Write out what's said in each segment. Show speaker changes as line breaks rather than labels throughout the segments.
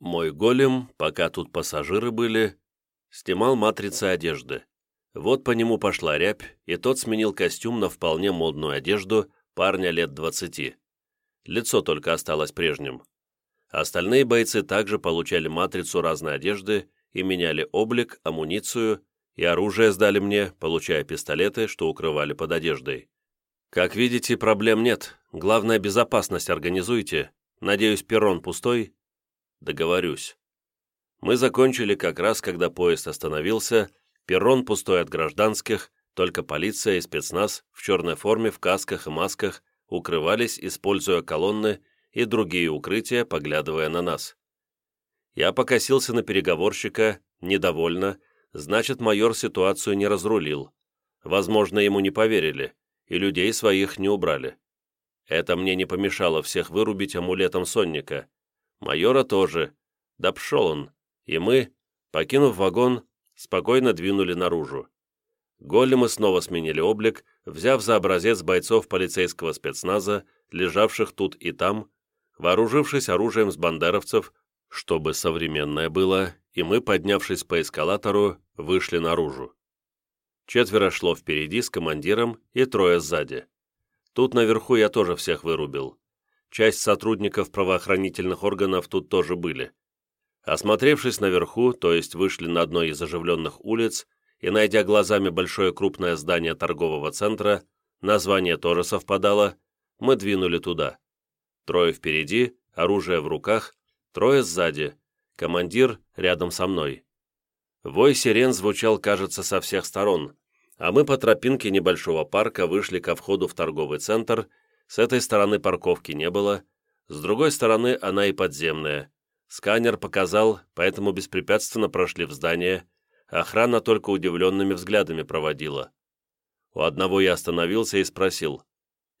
Мой голем, пока тут пассажиры были, снимал матрицы одежды. Вот по нему пошла рябь, и тот сменил костюм на вполне модную одежду парня лет двадцати. Лицо только осталось прежним. Остальные бойцы также получали матрицу разной одежды и меняли облик, амуницию, и оружие сдали мне, получая пистолеты, что укрывали под одеждой. Как видите, проблем нет. Главное, безопасность организуйте. Надеюсь, перрон пустой? Договорюсь. Мы закончили как раз, когда поезд остановился, перрон пустой от гражданских, только полиция и спецназ в черной форме, в касках и масках укрывались, используя колонны и другие укрытия, поглядывая на нас. Я покосился на переговорщика, недовольно, значит, майор ситуацию не разрулил. Возможно, ему не поверили, и людей своих не убрали. Это мне не помешало всех вырубить амулетом сонника. Майора тоже. Да пшел он. И мы, покинув вагон, спокойно двинули наружу. Големы снова сменили облик, взяв за образец бойцов полицейского спецназа, лежавших тут и там, вооружившись оружием с бандеровцев, чтобы современное было, и мы, поднявшись по эскалатору, вышли наружу. Четверо шло впереди с командиром и трое сзади. Тут наверху я тоже всех вырубил. Часть сотрудников правоохранительных органов тут тоже были. Осмотревшись наверху, то есть вышли на одной из оживленных улиц, и, найдя глазами большое крупное здание торгового центра, название тоже совпадало, мы двинули туда. Трое впереди, оружие в руках, трое сзади, командир рядом со мной. Вой сирен звучал, кажется, со всех сторон, а мы по тропинке небольшого парка вышли ко входу в торговый центр, с этой стороны парковки не было, с другой стороны она и подземная. Сканер показал, поэтому беспрепятственно прошли в здание, Охрана только удивленными взглядами проводила. У одного я остановился и спросил,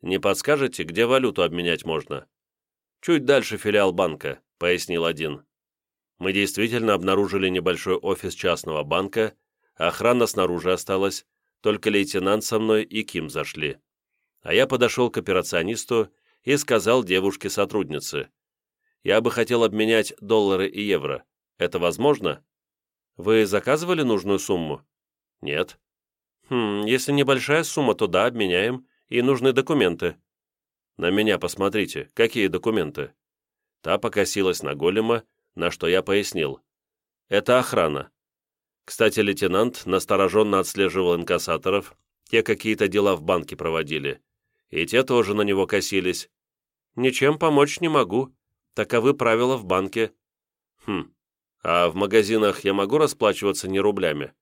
«Не подскажете, где валюту обменять можно?» «Чуть дальше филиал банка», — пояснил один. Мы действительно обнаружили небольшой офис частного банка, охрана снаружи осталась, только лейтенант со мной и Ким зашли. А я подошел к операционисту и сказал девушке-сотруднице, «Я бы хотел обменять доллары и евро. Это возможно?» Вы заказывали нужную сумму? Нет. Хм, если небольшая сумма, то да, обменяем. И нужны документы. На меня посмотрите, какие документы? Та покосилась на голема, на что я пояснил. Это охрана. Кстати, лейтенант настороженно отслеживал инкассаторов, те какие-то дела в банке проводили. И те тоже на него косились. Ничем помочь не могу. Таковы правила в банке. Хм, а в магазинах я могу расплачиваться не рублями?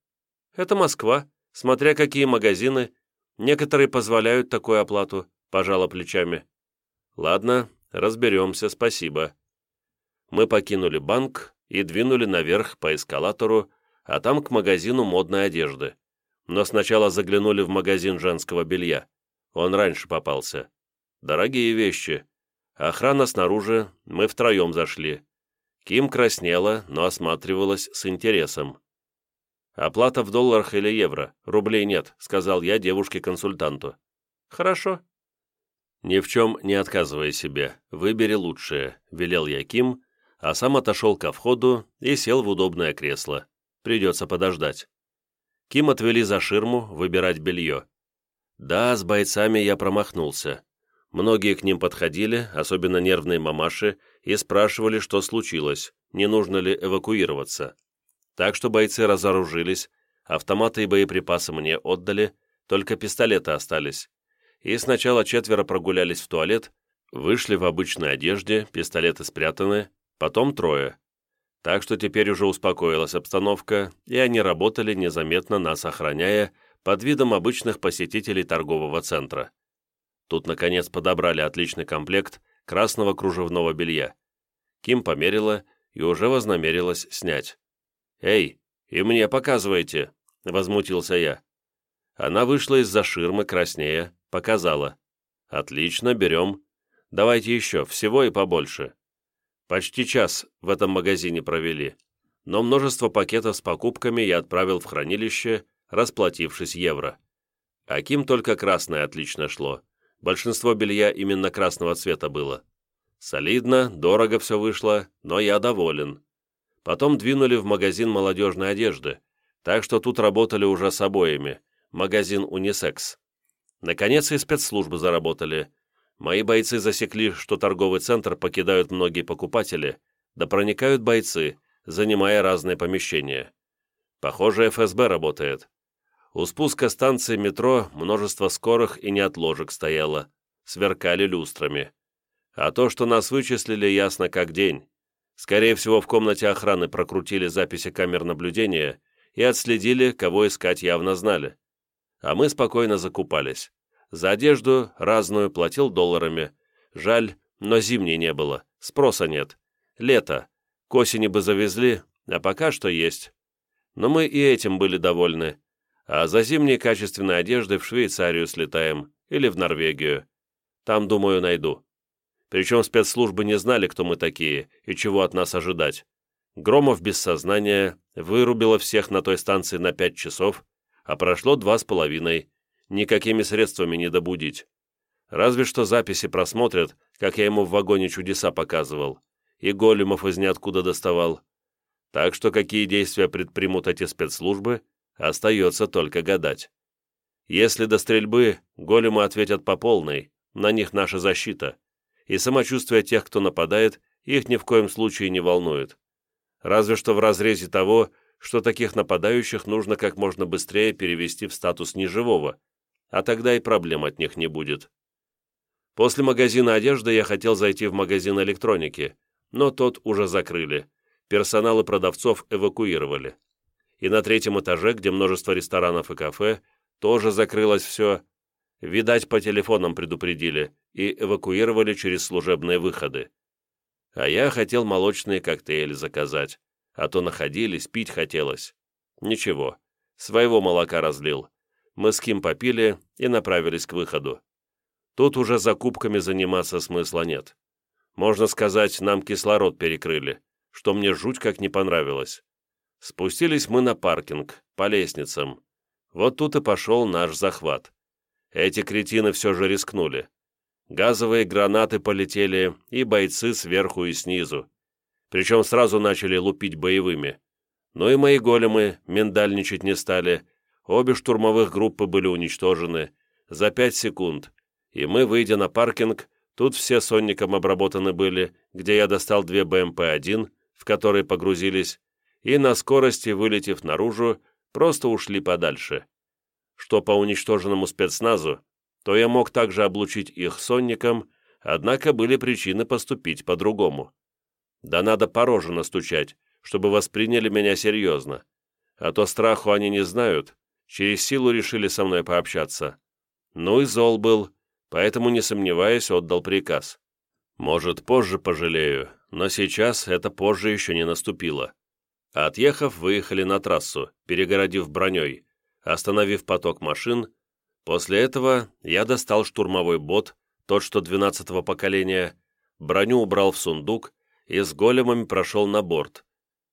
Это Москва, смотря какие магазины. Некоторые позволяют такую оплату, пожала плечами. Ладно, разберемся, спасибо. Мы покинули банк и двинули наверх по эскалатору, а там к магазину модной одежды. Но сначала заглянули в магазин женского белья. Он раньше попался. Дорогие вещи. Охрана снаружи, мы втроем зашли. Ким краснела, но осматривалась с интересом. «Оплата в долларах или евро? Рублей нет», — сказал я девушке-консультанту. «Хорошо». «Ни в чем не отказывай себе. Выбери лучшее», — велел я Ким, а сам отошел ко входу и сел в удобное кресло. Придется подождать. Ким отвели за ширму выбирать белье. Да, с бойцами я промахнулся. Многие к ним подходили, особенно нервные мамаши, и спрашивали, что случилось, не нужно ли эвакуироваться. Так что бойцы разоружились, автоматы и боеприпасы мне отдали, только пистолеты остались. И сначала четверо прогулялись в туалет, вышли в обычной одежде, пистолеты спрятаны, потом трое. Так что теперь уже успокоилась обстановка, и они работали, незаметно нас охраняя, под видом обычных посетителей торгового центра. Тут, наконец, подобрали отличный комплект красного кружевного белья. Ким померила и уже вознамерилась снять. «Эй, и мне показывайте!» — возмутился я. Она вышла из-за ширмы краснее, показала. «Отлично, берем. Давайте еще, всего и побольше». Почти час в этом магазине провели, но множество пакетов с покупками я отправил в хранилище, расплатившись евро. А Ким только красное отлично шло. Большинство белья именно красного цвета было. Солидно, дорого все вышло, но я доволен. Потом двинули в магазин молодежной одежды, так что тут работали уже с обоями, магазин «Унисекс». Наконец и спецслужбы заработали. Мои бойцы засекли, что торговый центр покидают многие покупатели, да проникают бойцы, занимая разные помещения. Похоже, ФСБ работает. У спуска станции метро множество скорых и неотложек стояло, сверкали люстрами. А то, что нас вычислили, ясно как день. Скорее всего, в комнате охраны прокрутили записи камер наблюдения и отследили, кого искать явно знали а мы спокойно закупались. За одежду разную платил долларами. Жаль, но зимней не было, спроса нет. Лето. К осени бы завезли, а пока что есть. Но мы и этим были довольны. А за зимней качественной одеждой в Швейцарию слетаем или в Норвегию. Там, думаю, найду. Причем спецслужбы не знали, кто мы такие и чего от нас ожидать. Громов без сознания вырубило всех на той станции на пять часов, а прошло два с половиной. Никакими средствами не добудить. Разве что записи просмотрят, как я ему в вагоне чудеса показывал, и големов из ниоткуда доставал. Так что какие действия предпримут эти спецслужбы, остается только гадать. Если до стрельбы големы ответят по полной, на них наша защита, и самочувствие тех, кто нападает, их ни в коем случае не волнует. Разве что в разрезе того, что таких нападающих нужно как можно быстрее перевести в статус неживого, а тогда и проблем от них не будет. После магазина одежды я хотел зайти в магазин электроники, но тот уже закрыли, персонал и продавцов эвакуировали. И на третьем этаже, где множество ресторанов и кафе, тоже закрылось все. Видать, по телефонам предупредили и эвакуировали через служебные выходы. А я хотел молочные коктейли заказать а то находились, пить хотелось. Ничего, своего молока разлил. Мы с Ким попили и направились к выходу. Тут уже закупками заниматься смысла нет. Можно сказать, нам кислород перекрыли, что мне жуть как не понравилось. Спустились мы на паркинг, по лестницам. Вот тут и пошел наш захват. Эти кретины все же рискнули. Газовые гранаты полетели, и бойцы сверху и снизу причем сразу начали лупить боевыми. Но и мои големы миндальничать не стали, обе штурмовых группы были уничтожены за пять секунд, и мы, выйдя на паркинг, тут все сонником обработаны были, где я достал две БМП-1, в которые погрузились, и на скорости, вылетев наружу, просто ушли подальше. Что по уничтоженному спецназу, то я мог также облучить их сонником, однако были причины поступить по-другому. Да надо по роже настучать, чтобы восприняли меня серьезно. А то страху они не знают, через силу решили со мной пообщаться. Ну и зол был, поэтому, не сомневаясь, отдал приказ. Может, позже пожалею, но сейчас это позже еще не наступило. Отъехав, выехали на трассу, перегородив броней, остановив поток машин. После этого я достал штурмовой бот, тот, что 12-го поколения, броню убрал в сундук, и с големами прошел на борт.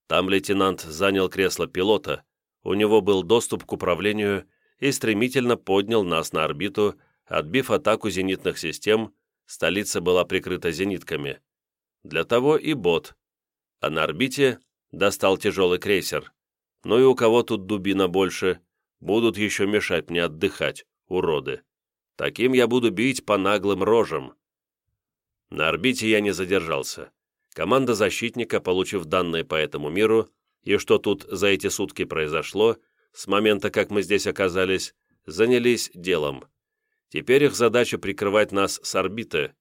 Там лейтенант занял кресло пилота, у него был доступ к управлению и стремительно поднял нас на орбиту, отбив атаку зенитных систем, столица была прикрыта зенитками. Для того и бот. А на орбите достал тяжелый крейсер. Ну и у кого тут дубина больше, будут еще мешать мне отдыхать, уроды. Таким я буду бить по наглым рожам. На орбите я не задержался. Команда защитника, получив данные по этому миру, и что тут за эти сутки произошло, с момента, как мы здесь оказались, занялись делом. Теперь их задача прикрывать нас с орбиты.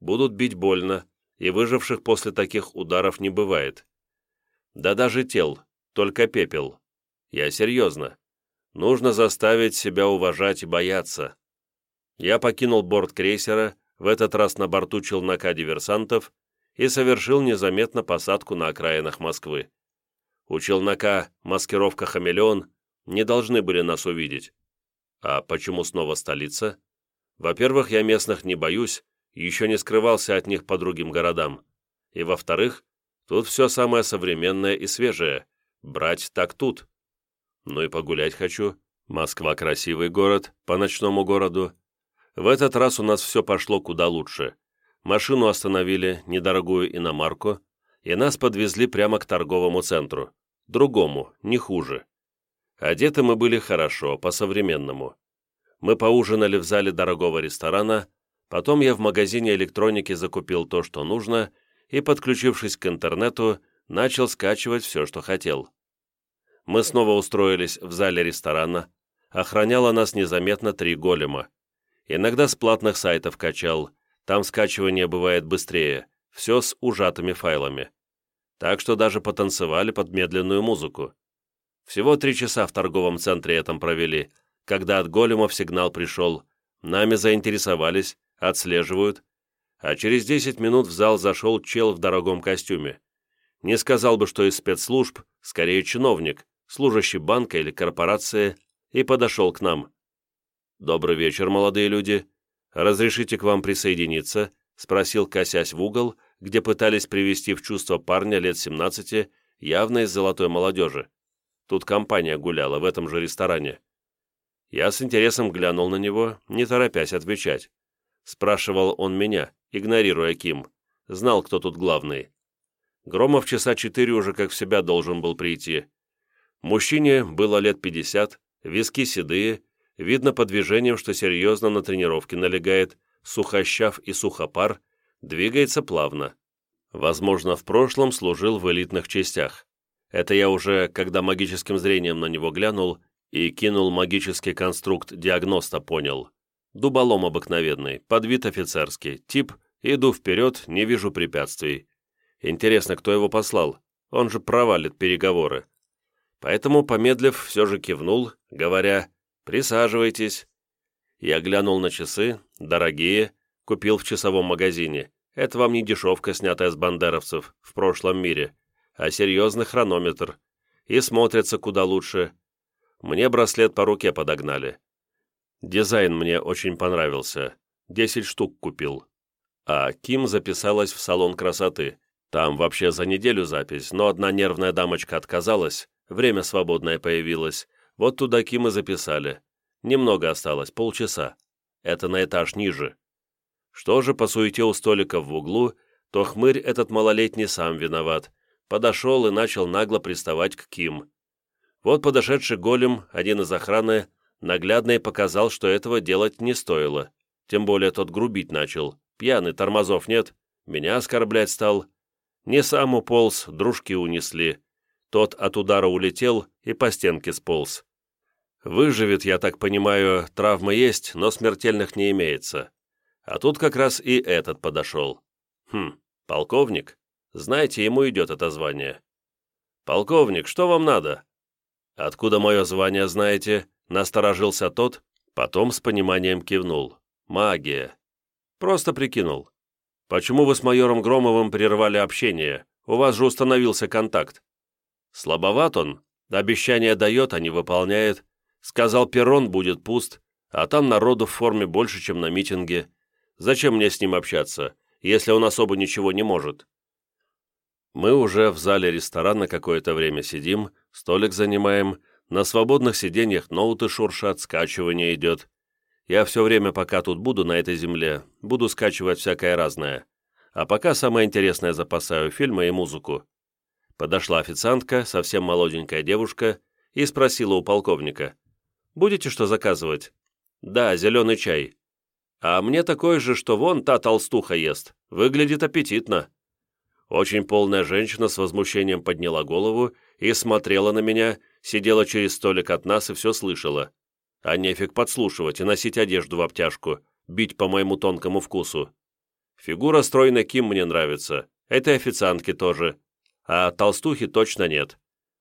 Будут бить больно, и выживших после таких ударов не бывает. Да даже тел, только пепел. Я серьезно. Нужно заставить себя уважать и бояться. Я покинул борт крейсера, в этот раз на борту челнока диверсантов, и совершил незаметно посадку на окраинах Москвы. У челнока маскировка «Хамелеон» не должны были нас увидеть. А почему снова столица? Во-первых, я местных не боюсь, еще не скрывался от них по другим городам. И во-вторых, тут все самое современное и свежее. Брать так тут. Ну и погулять хочу. Москва красивый город, по ночному городу. В этот раз у нас все пошло куда лучше. Машину остановили, недорогую иномарку, и нас подвезли прямо к торговому центру. Другому, не хуже. Одеты мы были хорошо, по-современному. Мы поужинали в зале дорогого ресторана, потом я в магазине электроники закупил то, что нужно, и, подключившись к интернету, начал скачивать все, что хотел. Мы снова устроились в зале ресторана, охраняло нас незаметно три голема. Иногда с платных сайтов качал, там скачивание бывает быстрее, все с ужатыми файлами. Так что даже потанцевали под медленную музыку. Всего три часа в торговом центре этом провели, когда от големов сигнал пришел, нами заинтересовались, отслеживают, а через 10 минут в зал зашел чел в дорогом костюме. Не сказал бы, что из спецслужб, скорее чиновник, служащий банка или корпорации, и подошел к нам. «Добрый вечер, молодые люди. Разрешите к вам присоединиться?» — спросил, косясь в угол, где пытались привести в чувство парня лет 17, явно из золотой молодежи. Тут компания гуляла в этом же ресторане. Я с интересом глянул на него, не торопясь отвечать. Спрашивал он меня, игнорируя Ким. Знал, кто тут главный. Громов часа четыре уже как в себя должен был прийти. Мужчине было лет пятьдесят, виски седые, Видно по движениям, что серьезно на тренировке налегает, сухощав и сухопар, двигается плавно. Возможно, в прошлом служил в элитных частях. Это я уже, когда магическим зрением на него глянул и кинул магический конструкт диагноста, понял. Дуболом обыкновенный, подвид офицерский, тип «иду вперед, не вижу препятствий». Интересно, кто его послал? Он же провалит переговоры. Поэтому, помедлив, все же кивнул, говоря «Присаживайтесь». Я глянул на часы, дорогие, купил в часовом магазине. Это вам не дешевка, снятая с бандеровцев в прошлом мире, а серьезный хронометр. И смотрится куда лучше. Мне браслет по руке подогнали. Дизайн мне очень понравился. Десять штук купил. А Ким записалась в салон красоты. Там вообще за неделю запись, но одна нервная дамочка отказалась, время свободное появилось, вот туда Ким и записали. Немного осталось, полчаса. Это на этаж ниже. Что же по суете у столика в углу, то хмырь этот малолетний сам виноват. Подошел и начал нагло приставать к Ким. Вот подошедший голем, один из охраны, наглядно и показал, что этого делать не стоило. Тем более тот грубить начал. Пьяный, тормозов нет. Меня оскорблять стал. Не сам уполз, дружки унесли. Тот от удара улетел и по стенке сполз. Выживет, я так понимаю, травма есть, но смертельных не имеется. А тут как раз и этот подошел. Хм, полковник? Знаете, ему идет это звание. Полковник, что вам надо? Откуда мое звание знаете? Насторожился тот, потом с пониманием кивнул. Магия. Просто прикинул. Почему вы с майором Громовым прервали общение? У вас же установился контакт. Слабоват он, обещание дает, а не выполняет. Сказал, перрон будет пуст, а там народу в форме больше, чем на митинге. Зачем мне с ним общаться, если он особо ничего не может? Мы уже в зале ресторана какое-то время сидим, столик занимаем, на свободных сиденьях ноуты шуршат, скачивание идет. Я все время, пока тут буду на этой земле, буду скачивать всякое разное. А пока самое интересное запасаю фильмы и музыку. Подошла официантка, совсем молоденькая девушка, и спросила у полковника. Будете что заказывать?» «Да, зеленый чай». «А мне такой же, что вон та толстуха ест. Выглядит аппетитно». Очень полная женщина с возмущением подняла голову и смотрела на меня, сидела через столик от нас и все слышала. А нефиг подслушивать и носить одежду в обтяжку, бить по моему тонкому вкусу. Фигура стройной Ким мне нравится, этой официантки тоже, а толстухи точно нет.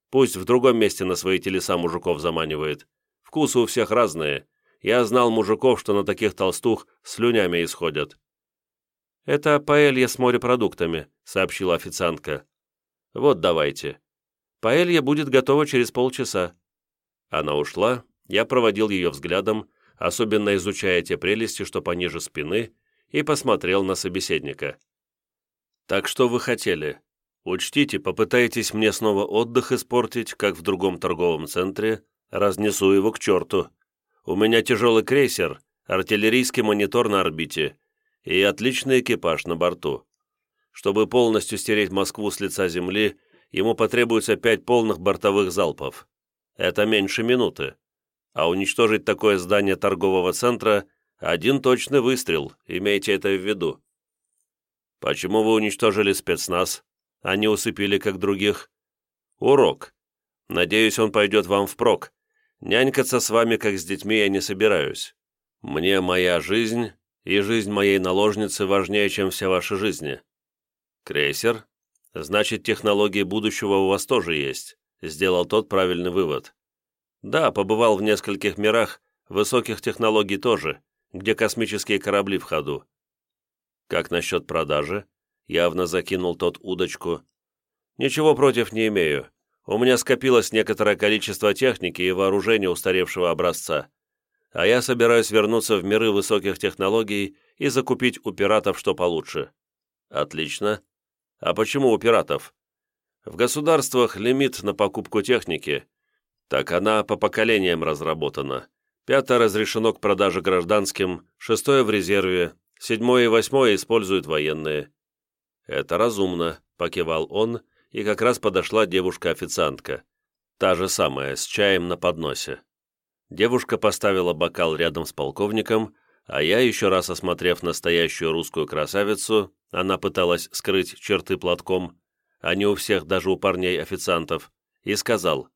Пусть в другом месте на свои телеса мужиков заманивает. Вкусы у всех разные. Я знал мужиков, что на таких толстух слюнями исходят». «Это паэлья с морепродуктами», — сообщила официантка. «Вот давайте. Паэлья будет готова через полчаса». Она ушла, я проводил ее взглядом, особенно изучая те прелести, что пониже спины, и посмотрел на собеседника. «Так что вы хотели? Учтите, попытаетесь мне снова отдых испортить, как в другом торговом центре, Разнесу его к черту. У меня тяжелый крейсер, артиллерийский монитор на орбите и отличный экипаж на борту. Чтобы полностью стереть Москву с лица земли, ему потребуется пять полных бортовых залпов. Это меньше минуты. А уничтожить такое здание торгового центра – один точный выстрел, имейте это в виду. Почему вы уничтожили спецназ, не усыпили, как других? Урок. Надеюсь, он пойдет вам впрок. Нянькаться с вами, как с детьми, я не собираюсь. Мне моя жизнь и жизнь моей наложницы важнее, чем вся ваша жизнь. Крейсер? Значит, технологии будущего у вас тоже есть. Сделал тот правильный вывод. Да, побывал в нескольких мирах, высоких технологий тоже, где космические корабли в ходу. Как насчет продажи? Явно закинул тот удочку. Ничего против не имею. У меня скопилось некоторое количество техники и вооружения устаревшего образца. А я собираюсь вернуться в миры высоких технологий и закупить у пиратов что получше. Отлично. А почему у пиратов? В государствах лимит на покупку техники. Так она по поколениям разработана. Пятое разрешено к продаже гражданским, шестое в резерве, седьмое и восьмое используют военные. Это разумно, покивал он, и как раз подошла девушка-официантка. Та же самая, с чаем на подносе. Девушка поставила бокал рядом с полковником, а я, еще раз осмотрев настоящую русскую красавицу, она пыталась скрыть черты платком, а не у всех, даже у парней-официантов, и сказал,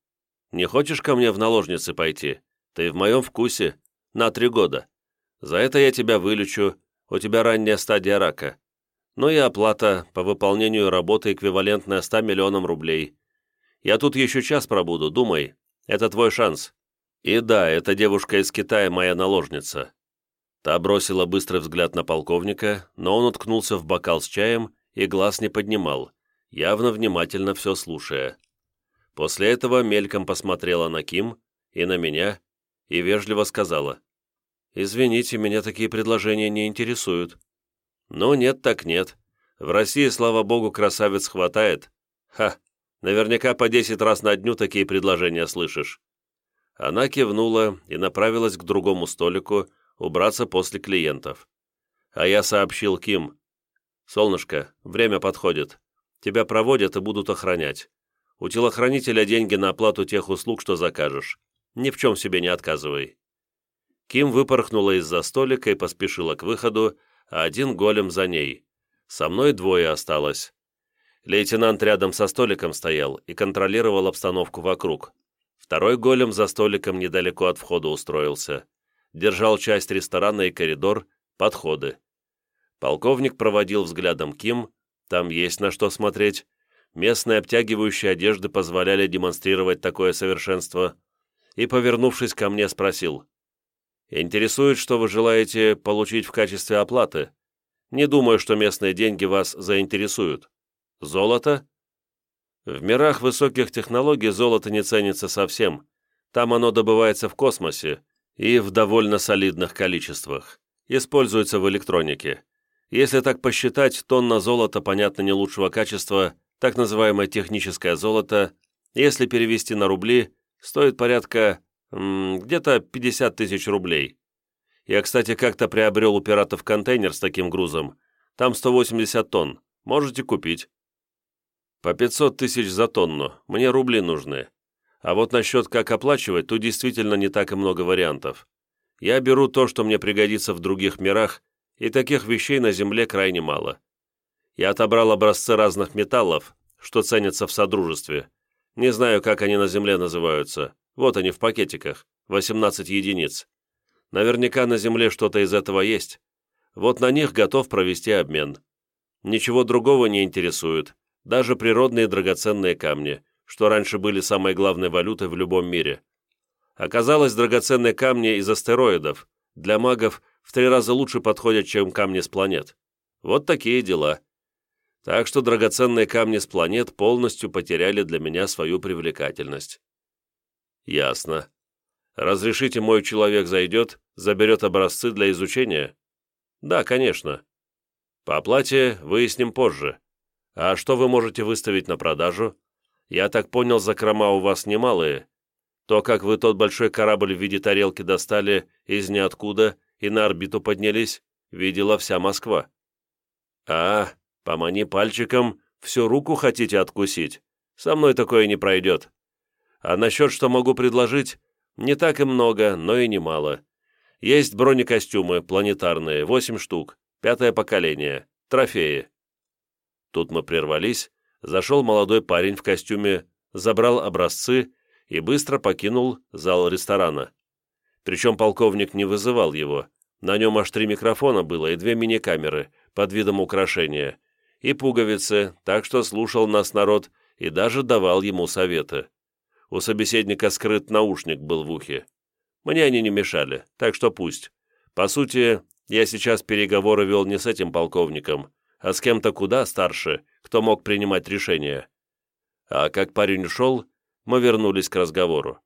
«Не хочешь ко мне в наложницы пойти? Ты в моем вкусе. На три года. За это я тебя вылечу, у тебя ранняя стадия рака. Ну и оплата по выполнению работы эквивалентная 100 миллионам рублей. Я тут еще час пробуду, думай, это твой шанс. И да, эта девушка из Китая моя наложница. Та бросила быстрый взгляд на полковника, но он уткнулся в бокал с чаем и глаз не поднимал, явно внимательно все слушая. После этого мельком посмотрела на Ким и на меня и вежливо сказала, «Извините, меня такие предложения не интересуют». «Ну, нет так нет. В России, слава богу, красавец хватает. Ха, наверняка по десять раз на дню такие предложения слышишь». Она кивнула и направилась к другому столику, убраться после клиентов. А я сообщил Ким. «Солнышко, время подходит. Тебя проводят и будут охранять. У телохранителя деньги на оплату тех услуг, что закажешь. Ни в чем себе не отказывай». Ким выпорхнула из-за столика и поспешила к выходу, а один голем за ней. Со мной двое осталось. Лейтенант рядом со столиком стоял и контролировал обстановку вокруг. Второй голем за столиком недалеко от входа устроился держал часть ресторана и коридор, подходы. Полковник проводил взглядом Ким, там есть на что смотреть. Местные обтягивающие одежды позволяли демонстрировать такое совершенство. И, повернувшись ко мне, спросил. «Интересует, что вы желаете получить в качестве оплаты? Не думаю, что местные деньги вас заинтересуют. Золото?» В мирах высоких технологий золото не ценится совсем. Там оно добывается в космосе, и в довольно солидных количествах. Используется в электронике. Если так посчитать, тонна золота, понятно, не лучшего качества, так называемое техническое золото, если перевести на рубли, стоит порядка где-то 50 тысяч рублей. Я, кстати, как-то приобрел у пиратов контейнер с таким грузом. Там 180 тонн. Можете купить. По 500 тысяч за тонну. Мне рубли нужны. А вот насчет как оплачивать, тут действительно не так и много вариантов. Я беру то, что мне пригодится в других мирах, и таких вещей на Земле крайне мало. Я отобрал образцы разных металлов, что ценятся в Содружестве. Не знаю, как они на Земле называются. Вот они в пакетиках, 18 единиц. Наверняка на Земле что-то из этого есть. Вот на них готов провести обмен. Ничего другого не интересует, даже природные драгоценные камни – что раньше были самой главной валютой в любом мире. Оказалось, драгоценные камни из астероидов для магов в три раза лучше подходят, чем камни с планет. Вот такие дела. Так что драгоценные камни с планет полностью потеряли для меня свою привлекательность. Ясно. Разрешите, мой человек зайдет, заберет образцы для изучения? Да, конечно. По оплате выясним позже. А что вы можете выставить на продажу? Я так понял, закрома у вас немалые. То, как вы тот большой корабль в виде тарелки достали из ниоткуда и на орбиту поднялись, видела вся Москва. А, Помани пальчиком, всю руку хотите откусить. Со мной такое не пройдет. А насчет, что могу предложить, не так и много, но и немало. Есть бронекостюмы планетарные, восемь штук, пятое поколение, трофеи. Тут мы прервались, зашел молодой парень в костюме, забрал образцы и быстро покинул зал ресторана. Причем полковник не вызывал его. На нем аж три микрофона было и две мини-камеры под видом украшения, и пуговицы, так что слушал нас народ и даже давал ему советы. У собеседника скрыт наушник был в ухе. Мне они не мешали, так что пусть. По сути, я сейчас переговоры вел не с этим полковником, а с кем-то куда старше, кто мог принимать решения. А как парень ушел, мы вернулись к разговору.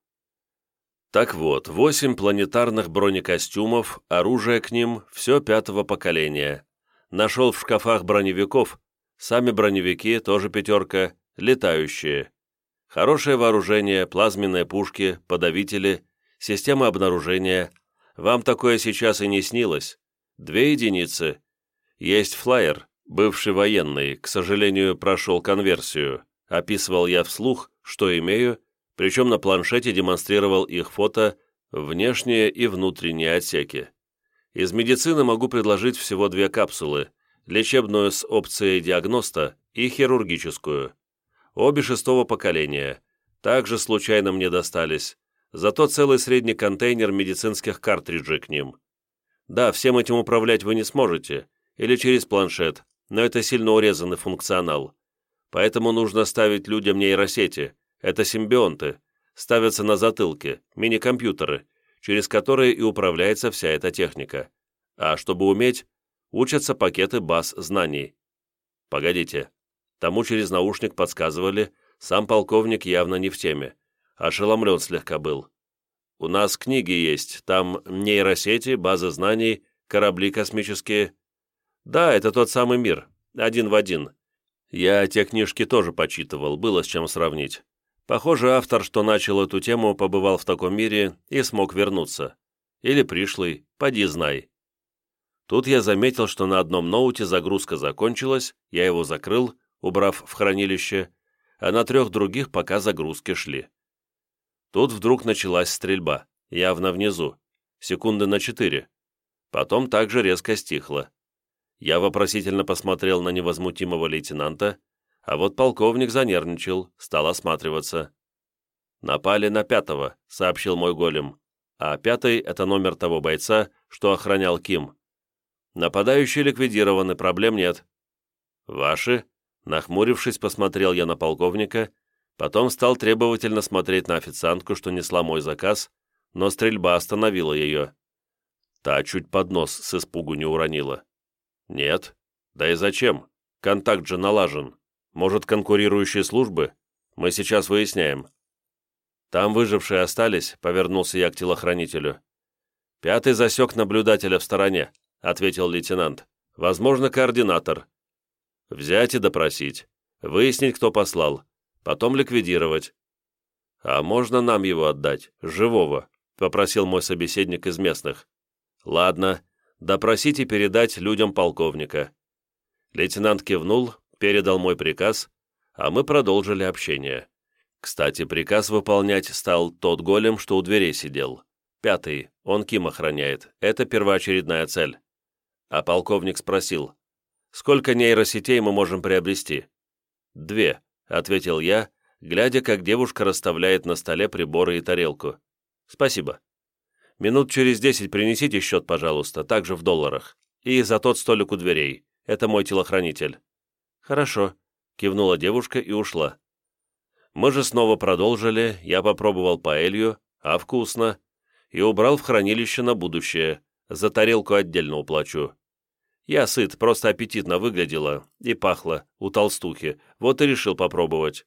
Так вот, восемь планетарных бронекостюмов, оружие к ним, все пятого поколения. Нашел в шкафах броневиков, сами броневики, тоже пятерка, летающие. Хорошее вооружение, плазменные пушки, подавители, система обнаружения. Вам такое сейчас и не снилось. Две единицы. Есть флайер, бывший военный, к сожалению, прошел конверсию. Описывал я вслух, что имею, причем на планшете демонстрировал их фото, внешние и внутренние отсеки. Из медицины могу предложить всего две капсулы, лечебную с опцией диагноста и хирургическую. Обе шестого поколения. Также случайно мне достались, зато целый средний контейнер медицинских картриджей к ним. Да, всем этим управлять вы не сможете, или через планшет, но это сильно урезанный функционал. Поэтому нужно ставить людям нейросети, это симбионты, ставятся на затылке, мини-компьютеры, через которые и управляется вся эта техника. А чтобы уметь, учатся пакеты баз знаний. Погодите, тому через наушник подсказывали, сам полковник явно не в теме, ошеломлен слегка был. У нас книги есть, там нейросети, базы знаний, корабли космические. Да, это тот самый мир, один в один. Я те книжки тоже почитывал, было с чем сравнить. Похоже, автор, что начал эту тему, побывал в таком мире и смог вернуться. Или пришлый, поди знай. Тут я заметил, что на одном ноуте загрузка закончилась, я его закрыл, убрав в хранилище, а на трех других пока загрузки шли. Тут вдруг началась стрельба, явно внизу, секунды на четыре. Потом также резко стихло. Я вопросительно посмотрел на невозмутимого лейтенанта, а вот полковник занервничал, стал осматриваться. «Напали на пятого», — сообщил мой голем. «А пятый — это номер того бойца, что охранял Ким. Нападающие ликвидированы, проблем нет». «Ваши?» — нахмурившись, посмотрел я на полковника, потом стал требовательно смотреть на официантку, что несла мой заказ, но стрельба остановила ее. Та чуть под нос с испугу не уронила. «Нет. Да и зачем? Контакт же налажен». Может, конкурирующие службы? Мы сейчас выясняем». «Там выжившие остались», — повернулся я к телохранителю. «Пятый засек наблюдателя в стороне», — ответил лейтенант. «Возможно, координатор». «Взять и допросить. Выяснить, кто послал. Потом ликвидировать». «А можно нам его отдать? Живого?» — попросил мой собеседник из местных. «Ладно. Допросить и передать людям полковника». Лейтенант кивнул, передал мой приказ, а мы продолжили общение. Кстати, приказ выполнять стал тот голем, что у дверей сидел. Пятый, он Ким охраняет, это первоочередная цель. А полковник спросил, сколько нейросетей мы можем приобрести? Две, ответил я, глядя, как девушка расставляет на столе приборы и тарелку. Спасибо. Минут через десять принесите счет, пожалуйста, также в долларах. И за тот столик у дверей. Это мой телохранитель. «Хорошо», — кивнула девушка и ушла. Мы же снова продолжили, я попробовал паэлью, а вкусно, и убрал в хранилище на будущее, за тарелку отдельно уплачу. Я сыт, просто аппетитно выглядело и пахло у толстухи, вот и решил попробовать.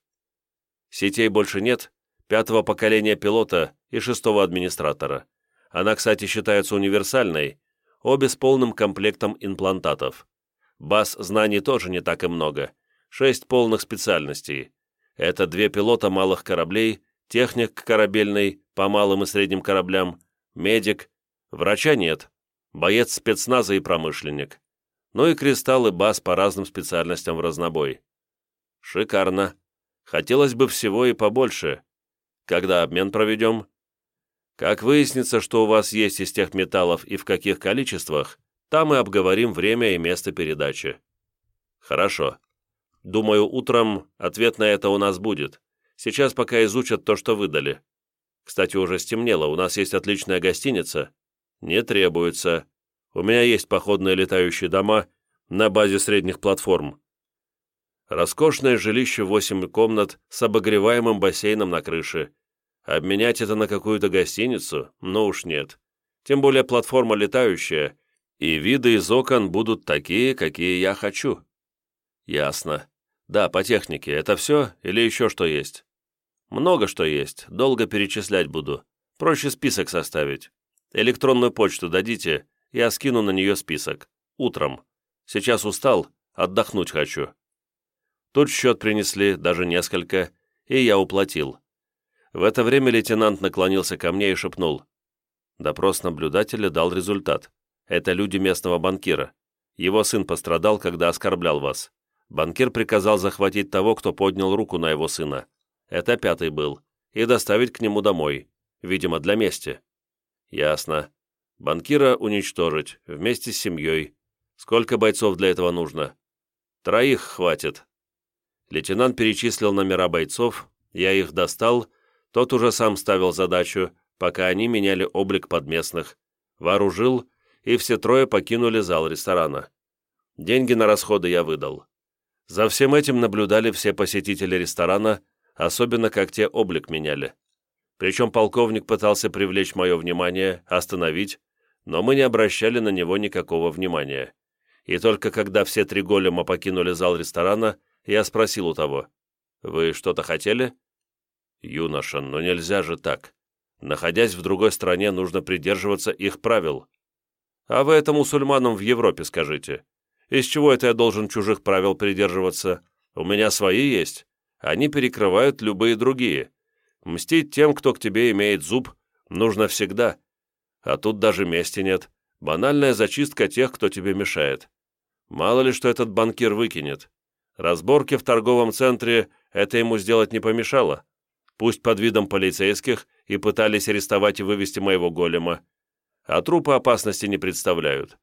Сетей больше нет, пятого поколения пилота и шестого администратора. Она, кстати, считается универсальной, обе с полным комплектом имплантатов. Баз знаний тоже не так и много. Шесть полных специальностей. Это две пилота малых кораблей, техник корабельный по малым и средним кораблям, медик, врача нет, боец спецназа и промышленник. ну и кристаллы баз по разным специальностям в разнобой. Шикарно. Хотелось бы всего и побольше. Когда обмен проведем? Как выяснится, что у вас есть из тех металлов и в каких количествах, там и обговорим время и место передачи. Хорошо. Думаю, утром ответ на это у нас будет. Сейчас пока изучат то, что выдали. Кстати, уже стемнело, у нас есть отличная гостиница. Не требуется. У меня есть походные летающие дома на базе средних платформ. Роскошное жилище 8 комнат с обогреваемым бассейном на крыше. Обменять это на какую-то гостиницу? Ну уж нет. Тем более платформа летающая, и виды из окон будут такие, какие я хочу. Ясно. Да, по технике. Это все или еще что есть? Много что есть. Долго перечислять буду. Проще список составить. Электронную почту дадите, я скину на нее список. Утром. Сейчас устал, отдохнуть хочу. Тут счет принесли, даже несколько, и я уплатил. В это время лейтенант наклонился ко мне и шепнул. Допрос наблюдателя дал результат. Это люди местного банкира. Его сын пострадал, когда оскорблял вас. Банкир приказал захватить того, кто поднял руку на его сына. Это пятый был. И доставить к нему домой. Видимо, для мести. Ясно. Банкира уничтожить, вместе с семьей. Сколько бойцов для этого нужно? Троих хватит. Лейтенант перечислил номера бойцов, я их достал, тот уже сам ставил задачу, пока они меняли облик подместных, вооружил, и все трое покинули зал ресторана. Деньги на расходы я выдал. За всем этим наблюдали все посетители ресторана, особенно как те облик меняли. Причем полковник пытался привлечь мое внимание, остановить, но мы не обращали на него никакого внимания. И только когда все три голема покинули зал ресторана, я спросил у того, «Вы что-то хотели?» «Юноша, но нельзя же так. Находясь в другой стране, нужно придерживаться их правил. А вы это мусульманам в Европе скажите. Из чего это я должен чужих правил придерживаться? У меня свои есть. Они перекрывают любые другие. Мстить тем, кто к тебе имеет зуб, нужно всегда. А тут даже мести нет. Банальная зачистка тех, кто тебе мешает. Мало ли, что этот банкир выкинет. Разборки в торговом центре это ему сделать не помешало. Пусть под видом полицейских и пытались арестовать и вывести моего голема. А трупы опасности не представляют.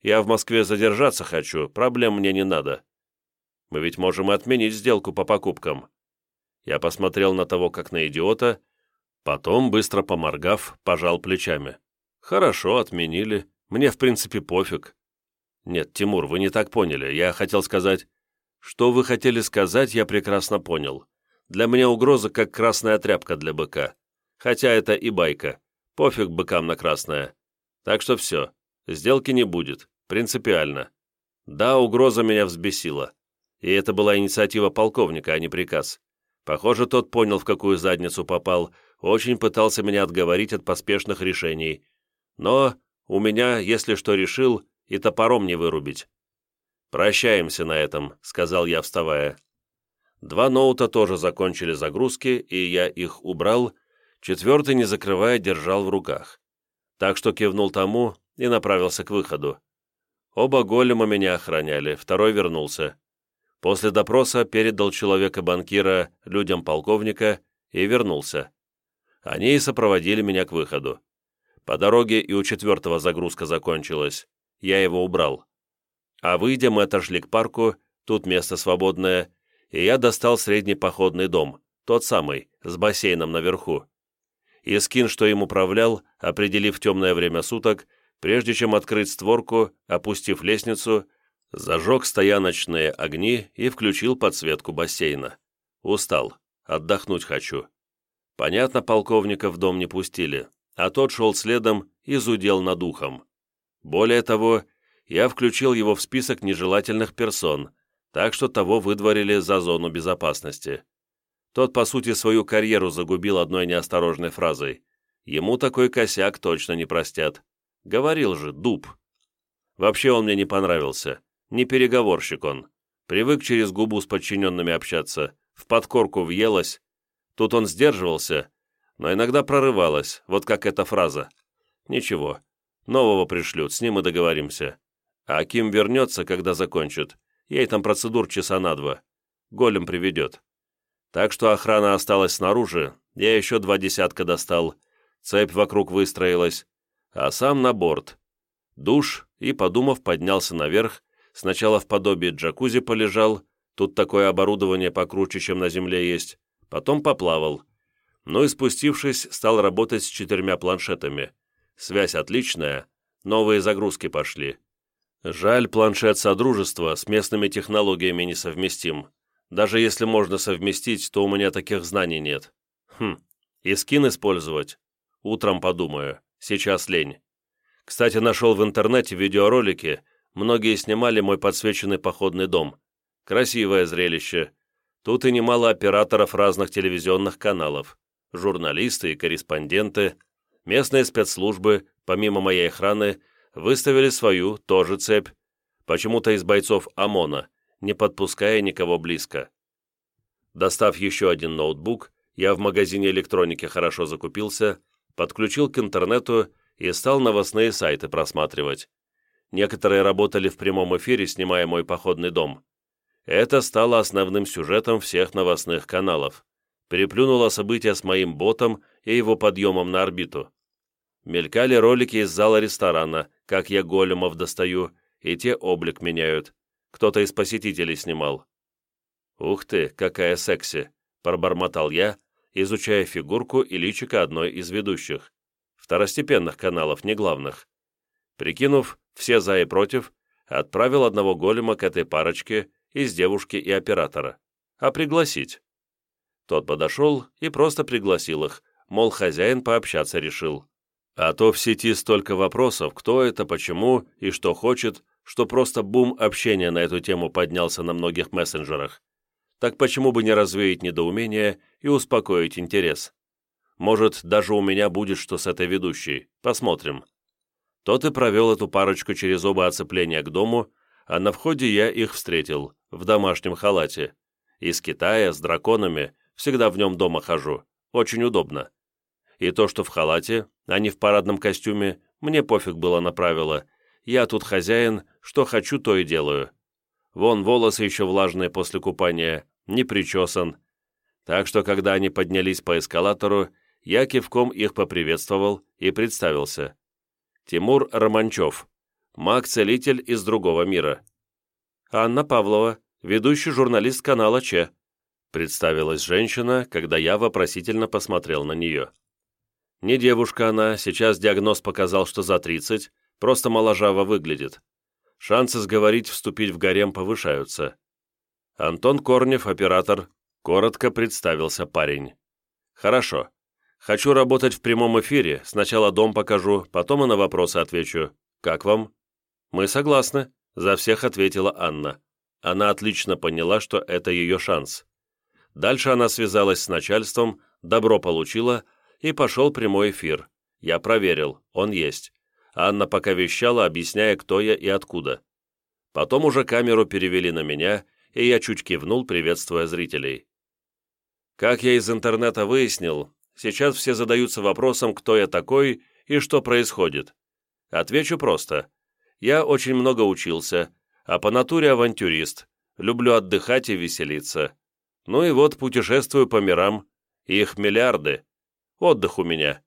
Я в Москве задержаться хочу, проблем мне не надо. Мы ведь можем отменить сделку по покупкам. Я посмотрел на того, как на идиота, потом, быстро поморгав, пожал плечами. Хорошо, отменили. Мне, в принципе, пофиг. Нет, Тимур, вы не так поняли. Я хотел сказать... Что вы хотели сказать, я прекрасно понял. Для меня угроза как красная тряпка для быка. Хотя это и байка. Пофиг быкам на красное. Так что все. Сделки не будет. Принципиально. Да, угроза меня взбесила. И это была инициатива полковника, а не приказ. Похоже, тот понял, в какую задницу попал, очень пытался меня отговорить от поспешных решений. Но у меня, если что решил, и топором не вырубить. «Прощаемся на этом», — сказал я, вставая. Два ноута тоже закончили загрузки, и я их убрал, четвертый, не закрывая, держал в руках. Так что кивнул тому и направился к выходу. Оба голема меня охраняли, второй вернулся. После допроса передал человека-банкира людям полковника и вернулся. Они и сопроводили меня к выходу. По дороге и у четвертого загрузка закончилась. Я его убрал. А выйдя, мы отошли к парку, тут место свободное, и я достал средний походный дом, тот самый, с бассейном наверху. И скин, что им управлял, определив темное время суток, прежде чем открыть створку, опустив лестницу, зажег стояночные огни и включил подсветку бассейна. Устал, отдохнуть хочу. Понятно, полковника в дом не пустили, а тот шел следом и зудел над ухом. Более того, я включил его в список нежелательных персон, так что того выдворили за зону безопасности. Тот, по сути, свою карьеру загубил одной неосторожной фразой. Ему такой косяк точно не простят. Говорил же, дуб. Вообще он мне не понравился. Не переговорщик он. Привык через губу с подчиненными общаться. В подкорку въелось. Тут он сдерживался, но иногда прорывалось, вот как эта фраза. Ничего, нового пришлют, с ним и договоримся. А Ким вернется, когда закончит. Ей там процедур часа на два. Голем приведет. Так что охрана осталась снаружи, я еще два десятка достал, цепь вокруг выстроилась, а сам на борт. Душ и, подумав, поднялся наверх, сначала в подобии джакузи полежал, тут такое оборудование покруче, чем на земле есть, потом поплавал. Ну и спустившись, стал работать с четырьмя планшетами. Связь отличная, новые загрузки пошли. Жаль, планшет Содружества с местными технологиями несовместим. Даже если можно совместить, то у меня таких знаний нет. Хм, и скин использовать? Утром подумаю, сейчас лень. Кстати, нашел в интернете видеоролики, многие снимали мой подсвеченный походный дом. Красивое зрелище. Тут и немало операторов разных телевизионных каналов, журналисты и корреспонденты, местные спецслужбы, помимо моей охраны, выставили свою, тоже цепь, почему-то из бойцов ОМОНа, не подпуская никого близко. Достав еще один ноутбук, я в магазине электроники хорошо закупился, подключил к интернету и стал новостные сайты просматривать. Некоторые работали в прямом эфире, снимая мой походный дом. Это стало основным сюжетом всех новостных каналов. Переплюнуло события с моим ботом и его подъемом на орбиту. Мелькали ролики из зала ресторана, как я големов достаю, и те облик меняют. Кто-то из посетителей снимал. «Ух ты, какая секси!» – пробормотал я, изучая фигурку и личико одной из ведущих. Второстепенных каналов, не главных. Прикинув все за и против, отправил одного голема к этой парочке из девушки и оператора. А пригласить? Тот подошел и просто пригласил их, мол, хозяин пообщаться решил. А то в сети столько вопросов, кто это, почему и что хочет, что просто бум общения на эту тему поднялся на многих мессенджерах. Так почему бы не развеять недоумение и успокоить интерес? Может, даже у меня будет что с этой ведущей. Посмотрим. Тот и провел эту парочку через оба оцепления к дому, а на входе я их встретил, в домашнем халате. Из Китая, с драконами, всегда в нем дома хожу. Очень удобно. И то, что в халате, а не в парадном костюме, мне пофиг было на правила – я тут хозяин, что хочу, то и делаю. Вон волосы еще влажные после купания, не причесан. Так что, когда они поднялись по эскалатору, я кивком их поприветствовал и представился. Тимур Романчев, маг-целитель из другого мира. Анна Павлова, ведущий журналист канала Че. Представилась женщина, когда я вопросительно посмотрел на нее. Не девушка она, сейчас диагноз показал, что за 30, Просто моложаво выглядит. Шансы сговорить вступить в гарем повышаются. Антон Корнев, оператор, коротко представился парень. Хорошо. Хочу работать в прямом эфире, сначала дом покажу, потом и на вопросы отвечу. Как вам? Мы согласны, за всех ответила Анна. Она отлично поняла, что это ее шанс. Дальше она связалась с начальством, добро получила, и пошел прямой эфир. Я проверил, он есть. Анна пока вещала, объясняя, кто я и откуда. Потом уже камеру перевели на меня, и я чуть кивнул, приветствуя зрителей. Как я из интернета выяснил, сейчас все задаются вопросом, кто я такой и что происходит. Отвечу просто. Я очень много учился, а по натуре авантюрист, люблю отдыхать и веселиться. Ну и вот путешествую по мирам, их миллиарды. Отдых у меня.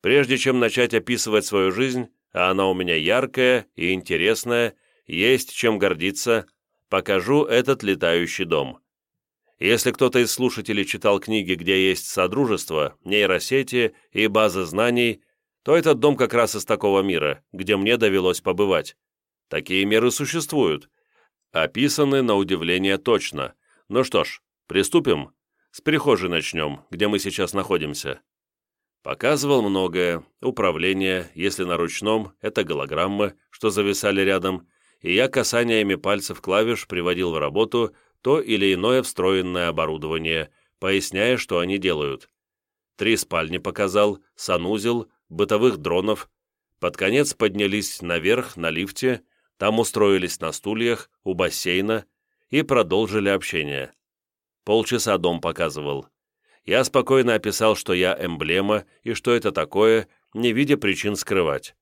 Прежде чем начать описывать свою жизнь, а она у меня яркая и интересная, есть чем гордиться, покажу этот летающий дом. Если кто-то из слушателей читал книги, где есть содружество, нейросети и базы знаний, то этот дом как раз из такого мира, где мне довелось побывать. Такие миры существуют. Описаны, на удивление, точно. Ну что ж, приступим. С прихожей начнем, где мы сейчас находимся. Показывал многое, управление, если на ручном, это голограммы, что зависали рядом, и я касаниями пальцев клавиш приводил в работу то или иное встроенное оборудование, поясняя, что они делают. Три спальни показал, санузел, бытовых дронов. Под конец поднялись наверх на лифте, там устроились на стульях, у бассейна и продолжили общение. Полчаса дом показывал я спокойно описал, что я эмблема и что это такое, не видя причин скрывать.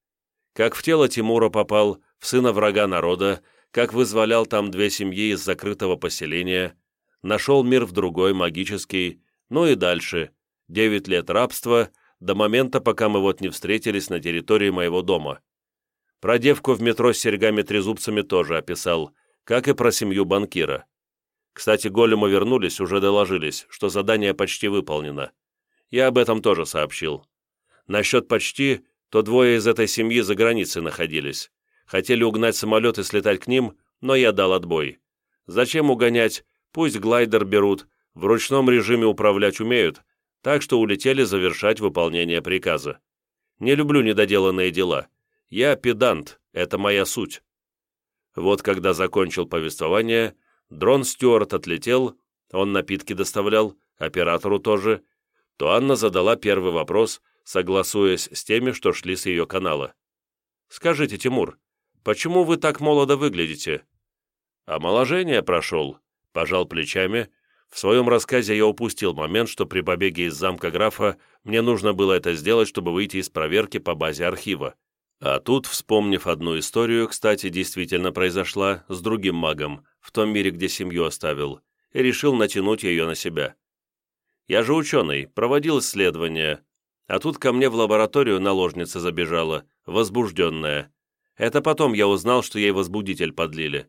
Как в тело Тимура попал, в сына врага народа, как вызволял там две семьи из закрытого поселения, нашел мир в другой, магический, ну и дальше, девять лет рабства, до момента, пока мы вот не встретились на территории моего дома. Про девку в метро с серьгами-трезубцами тоже описал, как и про семью банкира. Кстати, голему вернулись, уже доложились, что задание почти выполнено. Я об этом тоже сообщил. Насчет «почти», то двое из этой семьи за границей находились. Хотели угнать самолет и слетать к ним, но я дал отбой. Зачем угонять? Пусть глайдер берут, в ручном режиме управлять умеют, так что улетели завершать выполнение приказа. Не люблю недоделанные дела. Я педант, это моя суть. Вот когда закончил повествование, дрон Стюарт отлетел, он напитки доставлял, оператору тоже, то Анна задала первый вопрос, согласуясь с теми, что шли с ее канала. «Скажите, Тимур, почему вы так молодо выглядите?» «Омоложение прошел», — пожал плечами. В своем рассказе я упустил момент, что при побеге из замка графа мне нужно было это сделать, чтобы выйти из проверки по базе архива. А тут, вспомнив одну историю, кстати, действительно произошла, с другим магом, в том мире, где семью оставил, и решил натянуть ее на себя. Я же ученый, проводил исследования, а тут ко мне в лабораторию наложница забежала, возбужденная. Это потом я узнал, что ей возбудитель подлили.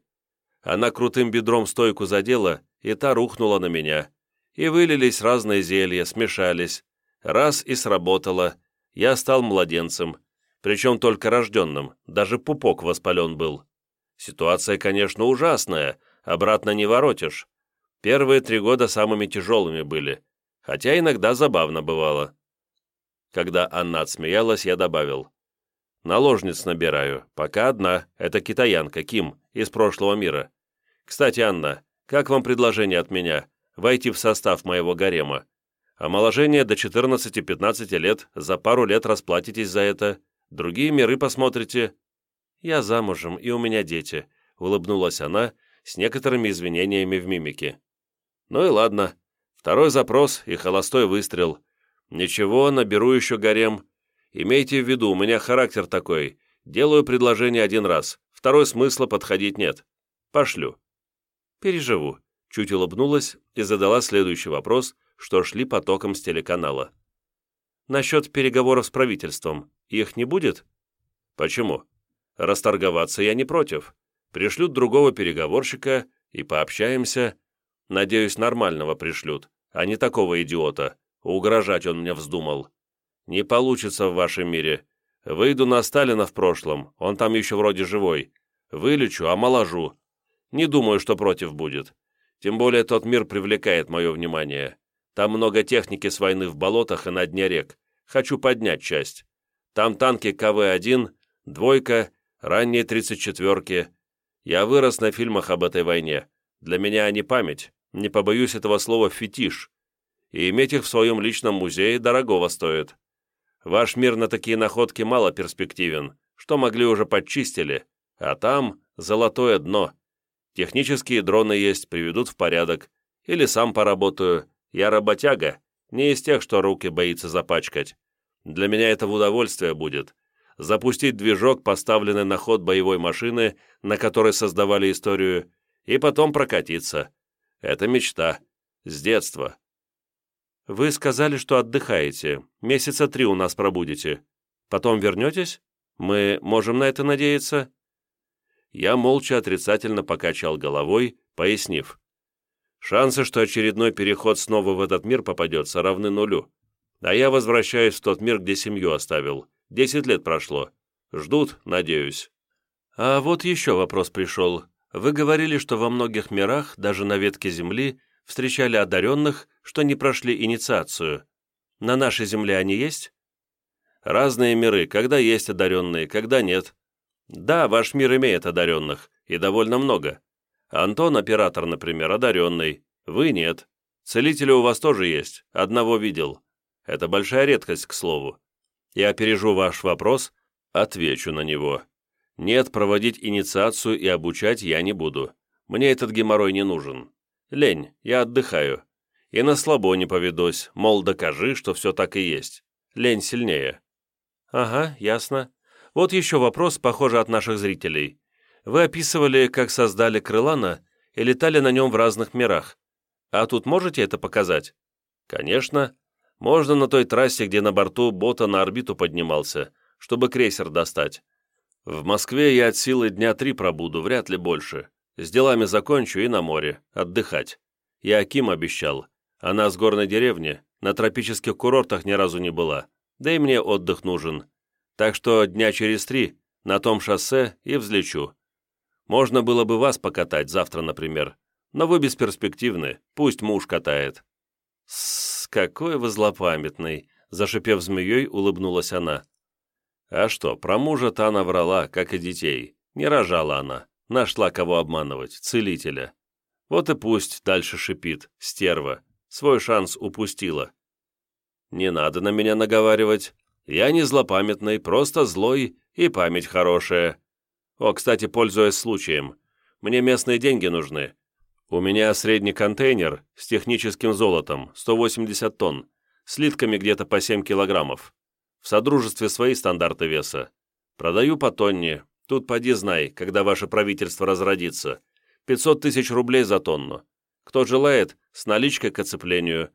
Она крутым бедром стойку задела, и та рухнула на меня. И вылились разные зелья, смешались. Раз и сработало. Я стал младенцем. Причем только рожденным, даже пупок воспален был. Ситуация, конечно, ужасная, обратно не воротишь. Первые три года самыми тяжелыми были, хотя иногда забавно бывало. Когда Анна отсмеялась, я добавил. «Наложниц набираю. Пока одна. Это китаянка, Ким, из прошлого мира. Кстати, Анна, как вам предложение от меня? Войти в состав моего гарема. Омоложение до 14-15 лет, за пару лет расплатитесь за это. Другие миры посмотрите». «Я замужем, и у меня дети», — улыбнулась она с некоторыми извинениями в мимике. «Ну и ладно. Второй запрос и холостой выстрел. «Ничего, наберу еще гарем. Имейте в виду, у меня характер такой. Делаю предложение один раз, второй смысла подходить нет. Пошлю». «Переживу», — чуть улыбнулась и задала следующий вопрос, что шли потоком с телеканала. «Насчет переговоров с правительством. Их не будет?» «Почему? Расторговаться я не против. Пришлют другого переговорщика и пообщаемся. Надеюсь, нормального пришлют, а не такого идиота. Угрожать он мне вздумал. Не получится в вашем мире. Выйду на Сталина в прошлом, он там еще вроде живой. Вылечу, омоложу. Не думаю, что против будет. Тем более тот мир привлекает мое внимание. Там много техники с войны в болотах и на дне рек. Хочу поднять часть. Там танки КВ-1, двойка, ранние 34-ки. Я вырос на фильмах об этой войне. Для меня они память. Не побоюсь этого слова «фетиш» и иметь их в своем личном музее дорогого стоит. Ваш мир на такие находки мало перспективен, что могли уже подчистили, а там золотое дно. Технические дроны есть, приведут в порядок. Или сам поработаю. Я работяга, не из тех, что руки боится запачкать. Для меня это в удовольствие будет. Запустить движок, поставленный на ход боевой машины, на которой создавали историю, и потом прокатиться. Это мечта. С детства. «Вы сказали, что отдыхаете. Месяца три у нас пробудете. Потом вернетесь? Мы можем на это надеяться?» Я молча отрицательно покачал головой, пояснив. «Шансы, что очередной переход снова в этот мир попадется, равны нулю. А я возвращаюсь в тот мир, где семью оставил. Десять лет прошло. Ждут, надеюсь». «А вот еще вопрос пришел. Вы говорили, что во многих мирах, даже на ветке Земли, встречали одаренных, что не прошли инициацию. На нашей земле они есть? Разные миры, когда есть одаренные, когда нет. Да, ваш мир имеет одаренных, и довольно много. Антон, оператор, например, одаренный, вы нет. Целители у вас тоже есть, одного видел. Это большая редкость, к слову. Я опережу ваш вопрос, отвечу на него. Нет, проводить инициацию и обучать я не буду. Мне этот геморрой не нужен. Лень, я отдыхаю. И на слабо не поведусь, мол, докажи, что все так и есть. Лень сильнее. Ага, ясно. Вот еще вопрос, похоже, от наших зрителей. Вы описывали, как создали Крылана и летали на нем в разных мирах. А тут можете это показать? Конечно. Можно на той трассе, где на борту бота на орбиту поднимался, чтобы крейсер достать. В Москве я от силы дня три пробуду, вряд ли больше. С делами закончу и на море, отдыхать. Я Аким обещал. Она с горной деревни, на тропических курортах ни разу не была. Да и мне отдых нужен. Так что дня через три на том шоссе и взлечу. Можно было бы вас покатать завтра, например. Но вы бесперспективны, пусть муж катает». «С, какой вы злопамятный!» Зашипев змеей, улыбнулась она. «А что, про мужа-то она врала, как и детей. Не рожала она. Нашла кого обманывать, целителя. Вот и пусть дальше шипит, стерва. Свой шанс упустила. Не надо на меня наговаривать. Я не злопамятный, просто злой и память хорошая. О, кстати, пользуясь случаем, мне местные деньги нужны. У меня средний контейнер с техническим золотом, 180 тонн, слитками где-то по 7 килограммов. В Содружестве свои стандарты веса. Продаю по тонне. Тут поди знай, когда ваше правительство разродится. 500 тысяч рублей за тонну. Кто желает, с наличкой к оцеплению.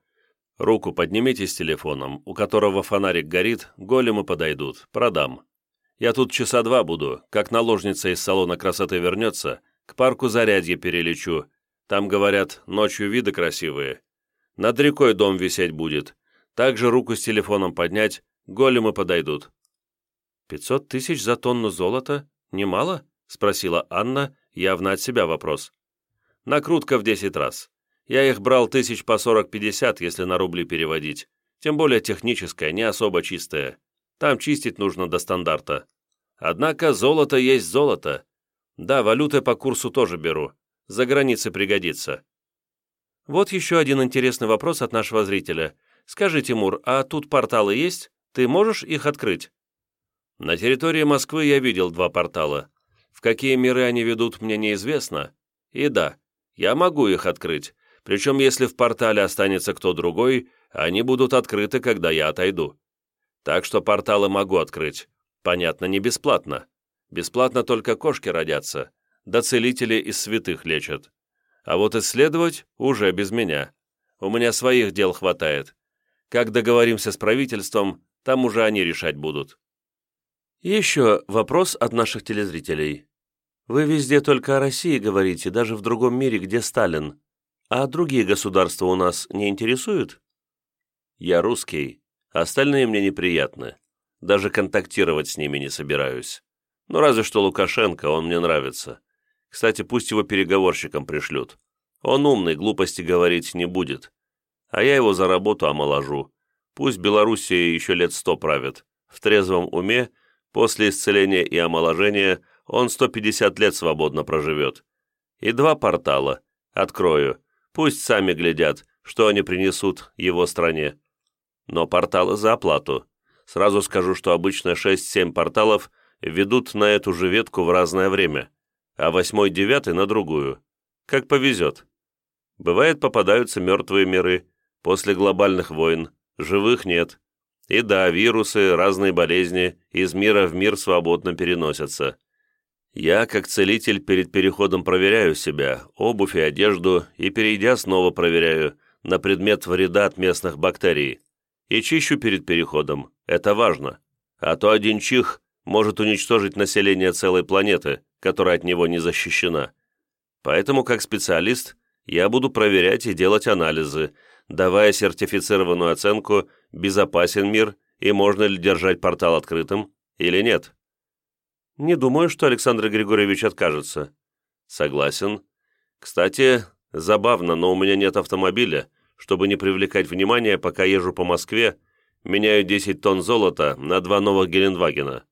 Руку поднимите с телефоном, у которого фонарик горит, големы подойдут, продам. Я тут часа два буду, как наложница из салона красоты вернется, к парку Зарядье перелечу. Там, говорят, ночью виды красивые. Над рекой дом висеть будет. Также руку с телефоном поднять, големы подойдут». «Пятьсот тысяч за тонну золота? Немало?» — спросила Анна, явно от себя вопрос. «Накрутка в десять раз. Я их брал тысяч по сорок-пятьдесят, если на рубли переводить. Тем более техническая, не особо чистая. Там чистить нужно до стандарта. Однако золото есть золото. Да, валюты по курсу тоже беру. За границей пригодится. Вот еще один интересный вопрос от нашего зрителя. Скажи, Тимур, а тут порталы есть? Ты можешь их открыть? На территории Москвы я видел два портала. В какие миры они ведут, мне неизвестно. И да, я могу их открыть, причем, если в портале останется кто другой, они будут открыты, когда я отойду. Так что порталы могу открыть. Понятно, не бесплатно. Бесплатно только кошки родятся, да целители из святых лечат. А вот исследовать уже без меня. У меня своих дел хватает. Как договоримся с правительством, там уже они решать будут. Еще вопрос от наших телезрителей. Вы везде только о России говорите, даже в другом мире, где Сталин. А другие государства у нас не интересуют? Я русский, остальные мне неприятны. Даже контактировать с ними не собираюсь. Ну, разве что Лукашенко, он мне нравится. Кстати, пусть его переговорщикам пришлют. Он умный, глупости говорить не будет. А я его за работу омоложу. Пусть Белоруссия еще лет сто правит. В трезвом уме, после исцеления и омоложения, он 150 лет свободно проживет. И два портала. Открою. Пусть сами глядят, что они принесут его стране. Но порталы за оплату. Сразу скажу, что обычно 6-7 порталов ведут на эту же ветку в разное время, а восьмой-девятый на другую. Как повезет. Бывает, попадаются мертвые миры, после глобальных войн, живых нет. И да, вирусы, разные болезни из мира в мир свободно переносятся. Я, как целитель, перед переходом проверяю себя, обувь и одежду, и, перейдя, снова проверяю на предмет вреда от местных бактерий. И чищу перед переходом. Это важно. А то один чих может уничтожить население целой планеты, которая от него не защищена. Поэтому, как специалист, я буду проверять и делать анализы, давая сертифицированную оценку, безопасен мир и можно ли держать портал открытым или нет. Не думаю, что Александр Григорьевич откажется. Согласен. Кстати, забавно, но у меня нет автомобиля. Чтобы не привлекать внимания, пока езжу по Москве, меняю 10 тонн золота на два новых Гелендвагена.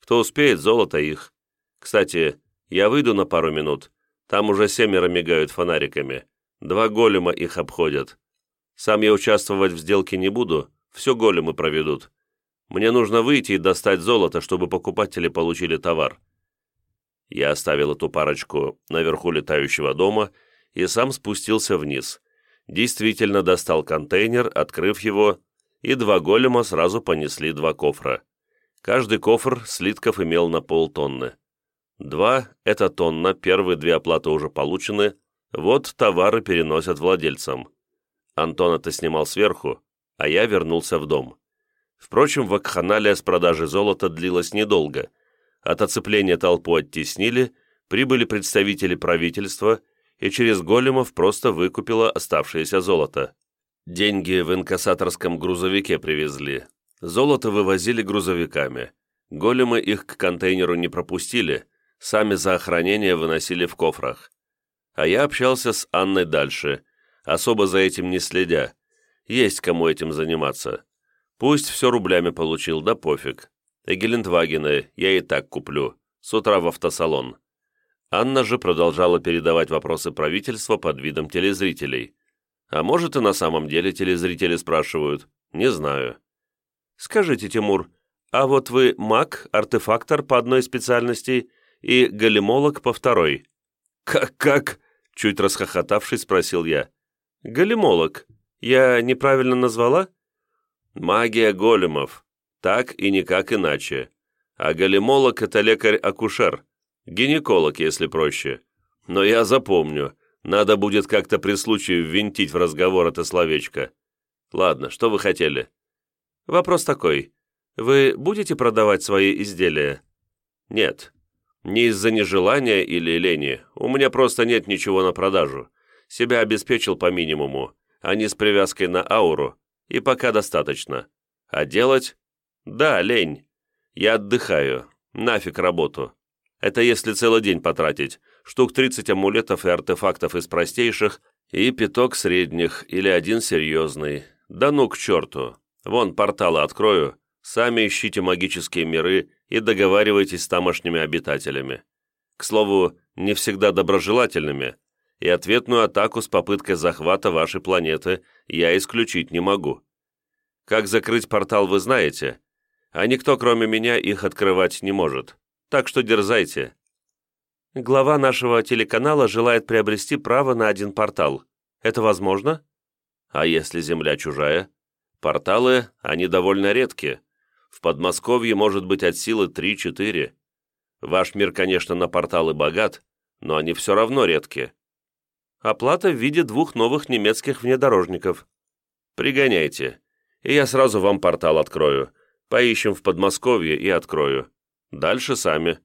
Кто успеет, золото их. Кстати, я выйду на пару минут. Там уже семеро мигают фонариками. Два голема их обходят. Сам я участвовать в сделке не буду, все големы проведут. Мне нужно выйти и достать золото, чтобы покупатели получили товар. Я оставил эту парочку наверху летающего дома и сам спустился вниз. Действительно достал контейнер, открыв его, и два голема сразу понесли два кофра. Каждый кофр слитков имел на полтонны. Два – это тонна, первые две оплаты уже получены, вот товары переносят владельцам. Антон это снимал сверху, а я вернулся в дом. Впрочем, вакханалия с продажи золота длилась недолго. От оцепления толпу оттеснили, прибыли представители правительства и через големов просто выкупила оставшееся золото. Деньги в инкассаторском грузовике привезли. Золото вывозили грузовиками. Големы их к контейнеру не пропустили, сами за охранение выносили в кофрах. А я общался с Анной дальше, особо за этим не следя. Есть кому этим заниматься. Пусть все рублями получил, да пофиг. И Гелендвагены я и так куплю. С утра в автосалон. Анна же продолжала передавать вопросы правительства под видом телезрителей. А может и на самом деле телезрители спрашивают. Не знаю. Скажите, Тимур, а вот вы маг, артефактор по одной специальности и големолог по второй. Как-как? Чуть расхохотавшись, спросил я. Големолог. Я неправильно назвала? Магия големов. Так и никак иначе. А големолог – это лекарь-акушер. Гинеколог, если проще. Но я запомню. Надо будет как-то при случае ввинтить в разговор это словечко. Ладно, что вы хотели? Вопрос такой. Вы будете продавать свои изделия? Нет. Не из-за нежелания или лени. У меня просто нет ничего на продажу. Себя обеспечил по минимуму, а не с привязкой на ауру. И пока достаточно. А делать? Да, лень. Я отдыхаю. Нафиг работу. Это если целый день потратить. Штук 30 амулетов и артефактов из простейших, и пяток средних, или один серьезный. Да ну к черту. Вон порталы открою. Сами ищите магические миры и договаривайтесь с тамошними обитателями. К слову, не всегда доброжелательными, и ответную атаку с попыткой захвата вашей планеты я исключить не могу. Как закрыть портал вы знаете, а никто, кроме меня, их открывать не может. Так что дерзайте. Глава нашего телеканала желает приобрести право на один портал. Это возможно? А если Земля чужая? Порталы, они довольно редкие. В Подмосковье может быть от силы 3-4. Ваш мир, конечно, на порталы богат, но они все равно редкие. Оплата в виде двух новых немецких внедорожников. Пригоняйте, и я сразу вам портал открою. Поищем в Подмосковье и открою. Дальше сами.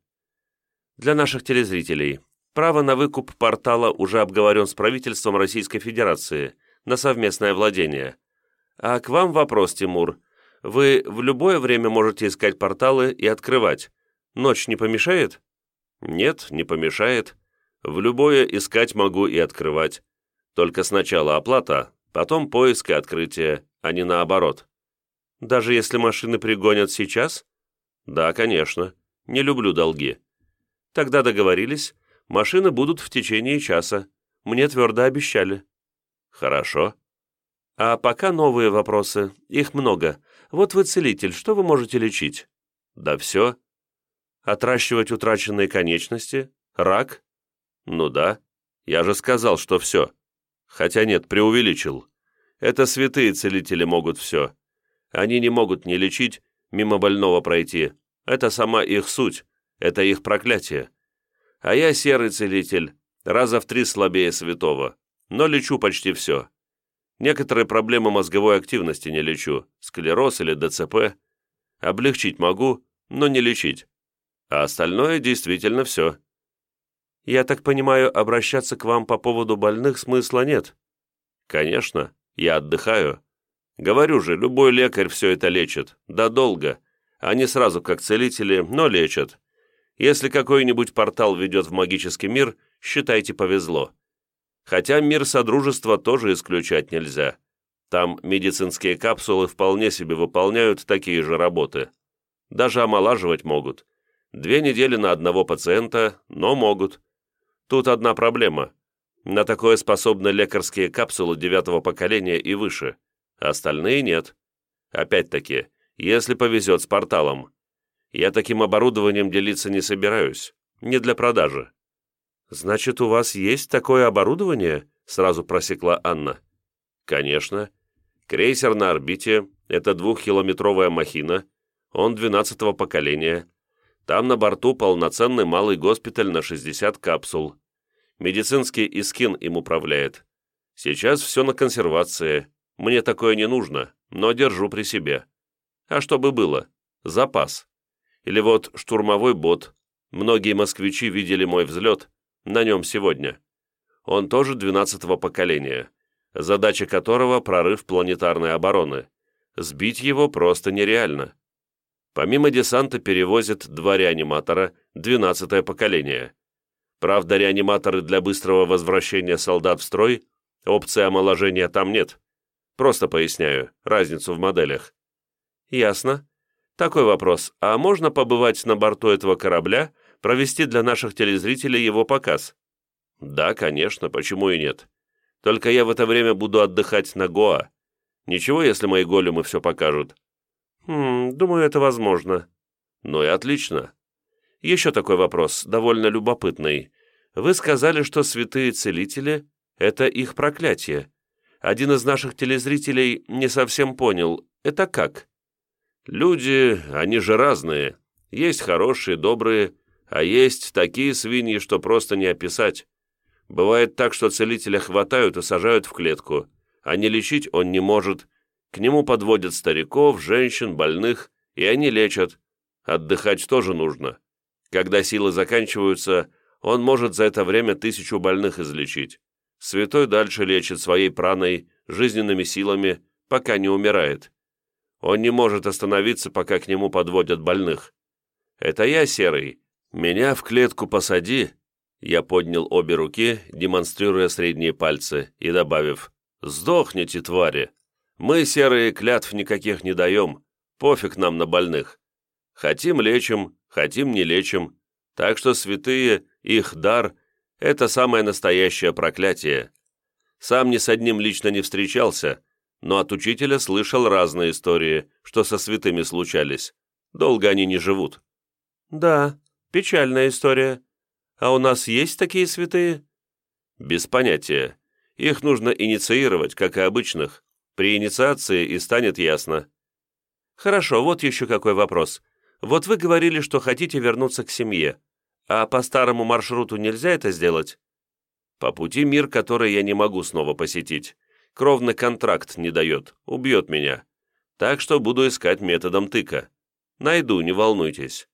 Для наших телезрителей. Право на выкуп портала уже обговорен с правительством Российской Федерации на совместное владение. А к вам вопрос, Тимур. Вы в любое время можете искать порталы и открывать. Ночь не помешает? Нет, не помешает. В любое искать могу и открывать. Только сначала оплата, потом поиск и открытие, а не наоборот. Даже если машины пригонят сейчас? Да, конечно. Не люблю долги. Тогда договорились. Машины будут в течение часа. Мне твердо обещали. Хорошо. А пока новые вопросы. Их много. Вот вы целитель, что вы можете лечить? Да все. Отращивать утраченные конечности? Рак? Ну да. Я же сказал, что все. Хотя нет, преувеличил. Это святые целители могут все. Они не могут не лечить, мимо больного пройти. Это сама их суть, это их проклятие. А я серый целитель, раза в три слабее святого, но лечу почти все. Некоторые проблемы мозговой активности не лечу, склероз или ДЦП. Облегчить могу, но не лечить. А остальное действительно все. Я так понимаю, обращаться к вам по поводу больных смысла нет? Конечно, я отдыхаю, Говорю же, любой лекарь все это лечит. Да долго. Они сразу как целители, но лечат. Если какой-нибудь портал ведет в магический мир, считайте повезло. Хотя мир Содружества тоже исключать нельзя. Там медицинские капсулы вполне себе выполняют такие же работы. Даже омолаживать могут. Две недели на одного пациента, но могут. Тут одна проблема. На такое способны лекарские капсулы девятого поколения и выше остальные нет. Опять-таки, если повезет с порталом. Я таким оборудованием делиться не собираюсь, не для продажи». «Значит, у вас есть такое оборудование?» — сразу просекла Анна. «Конечно. Крейсер на орбите — это двухкилометровая махина, он двенадцатого поколения. Там на борту полноценный малый госпиталь на 60 капсул. Медицинский Искин им управляет. Сейчас все на консервации. Мне такое не нужно, но держу при себе. А что бы было? Запас. Или вот штурмовой бот. Многие москвичи видели мой взлет. На нем сегодня. Он тоже 12-го поколения, задача которого – прорыв планетарной обороны. Сбить его просто нереально. Помимо десанта перевозят два реаниматора, 12-е поколение. Правда, реаниматоры для быстрого возвращения солдат в строй, опции омоложения там нет. Просто поясняю, разницу в моделях. Ясно. Такой вопрос. А можно побывать на борту этого корабля, провести для наших телезрителей его показ? Да, конечно, почему и нет. Только я в это время буду отдыхать на Гоа. Ничего, если мои големы все покажут. «Хм, думаю, это возможно». «Ну и отлично. Еще такой вопрос, довольно любопытный. Вы сказали, что святые целители — это их проклятие. Один из наших телезрителей не совсем понял, это как?» «Люди, они же разные. Есть хорошие, добрые, а есть такие свиньи, что просто не описать. Бывает так, что целителя хватают и сажают в клетку, а не лечить он не может, к нему подводят стариков, женщин, больных, и они лечат. Отдыхать тоже нужно. Когда силы заканчиваются, он может за это время тысячу больных излечить. Святой дальше лечит своей праной, жизненными силами, пока не умирает. Он не может остановиться, пока к нему подводят больных. Это я, Серый. Меня в клетку посади. Я поднял обе руки, демонстрируя средние пальцы, и добавив «Сдохните, твари!» Мы, серые, клятв никаких не даем, пофиг нам на больных. Хотим лечим, хотим не лечим. Так что святые, их дар – это самое настоящее проклятие. Сам ни с одним лично не встречался, но от учителя слышал разные истории, что со святыми случались. Долго они не живут. Да, печальная история. А у нас есть такие святые? Без понятия. Их нужно инициировать, как и обычных. При инициации и станет ясно. Хорошо, вот еще какой вопрос. Вот вы говорили, что хотите вернуться к семье. А по старому маршруту нельзя это сделать? По пути мир, который я не могу снова посетить. Кровный контракт не дает, убьет меня. Так что буду искать методом тыка. Найду, не волнуйтесь.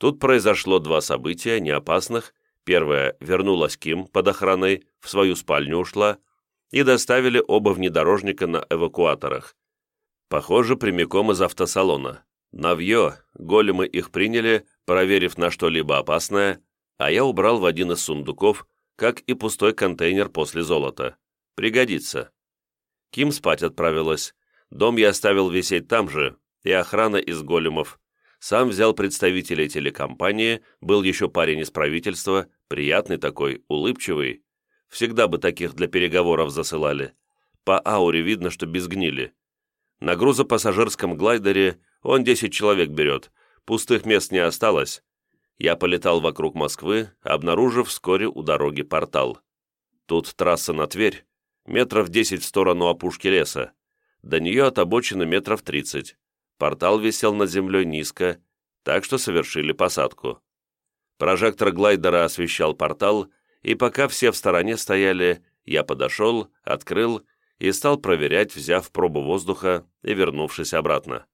Тут произошло два события, не опасных. Первое, вернулась Ким под охраной, в свою спальню ушла, и доставили оба внедорожника на эвакуаторах. Похоже, прямиком из автосалона. Навье, големы их приняли, проверив на что-либо опасное, а я убрал в один из сундуков, как и пустой контейнер после золота. Пригодится. Ким спать отправилась. Дом я оставил висеть там же, и охрана из големов. Сам взял представителей телекомпании, был еще парень из правительства, приятный такой, улыбчивый. Всегда бы таких для переговоров засылали. По ауре видно, что без гнили. На грузопассажирском глайдере он 10 человек берет, пустых мест не осталось. Я полетал вокруг Москвы, обнаружив вскоре у дороги портал. Тут трасса на Тверь, метров 10 в сторону опушки леса. До нее от обочины метров 30. Портал висел над землей низко, так что совершили посадку. Прожектор глайдера освещал портал, и пока все в стороне стояли, я подошел, открыл и стал проверять, взяв пробу воздуха и вернувшись обратно.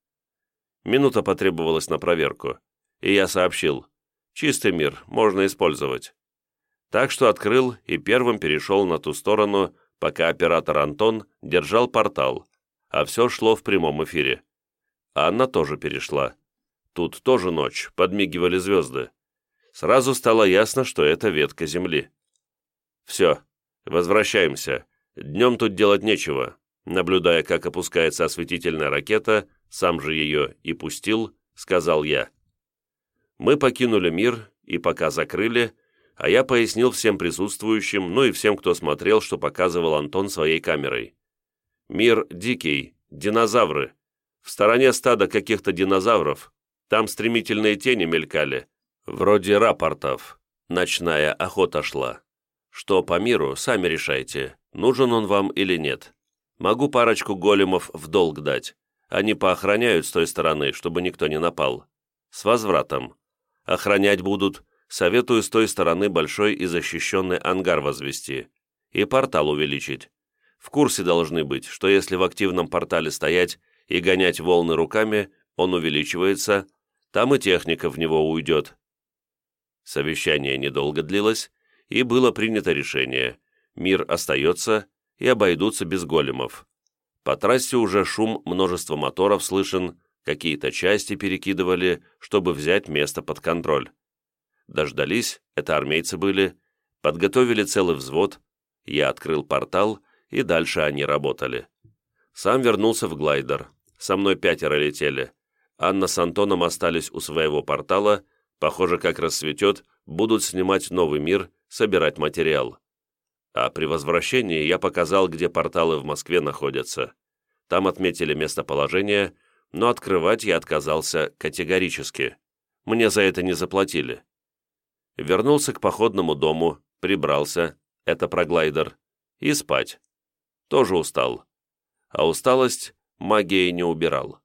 Минута потребовалась на проверку, и я сообщил, «Чистый мир, можно использовать». Так что открыл и первым перешел на ту сторону, пока оператор Антон держал портал, а все шло в прямом эфире. Анна тоже перешла. Тут тоже ночь, подмигивали звезды. Сразу стало ясно, что это ветка Земли. «Все, возвращаемся. Днем тут делать нечего». Наблюдая, как опускается осветительная ракета, сам же ее и пустил, сказал я. Мы покинули мир и пока закрыли, а я пояснил всем присутствующим, ну и всем, кто смотрел, что показывал Антон своей камерой. Мир дикий, динозавры. В стороне стада каких-то динозавров. Там стремительные тени мелькали, вроде рапортов. Ночная охота шла. Что по миру, сами решайте, нужен он вам или нет. Могу парочку големов в долг дать. Они поохраняют с той стороны, чтобы никто не напал. С возвратом. Охранять будут. Советую с той стороны большой и защищенный ангар возвести. И портал увеличить. В курсе должны быть, что если в активном портале стоять и гонять волны руками, он увеличивается, там и техника в него уйдет. Совещание недолго длилось, и было принято решение. Мир остается, и обойдутся без големов. По трассе уже шум множества моторов слышен, какие-то части перекидывали, чтобы взять место под контроль. Дождались, это армейцы были, подготовили целый взвод, я открыл портал, и дальше они работали. Сам вернулся в глайдер. Со мной пятеро летели. Анна с Антоном остались у своего портала, похоже, как рассветет, будут снимать новый мир, собирать материал. А при возвращении я показал, где порталы в Москве находятся. Там отметили местоположение, но открывать я отказался категорически. Мне за это не заплатили. Вернулся к походному дому, прибрался, это про глайдер, и спать. Тоже устал. А усталость магией не убирал.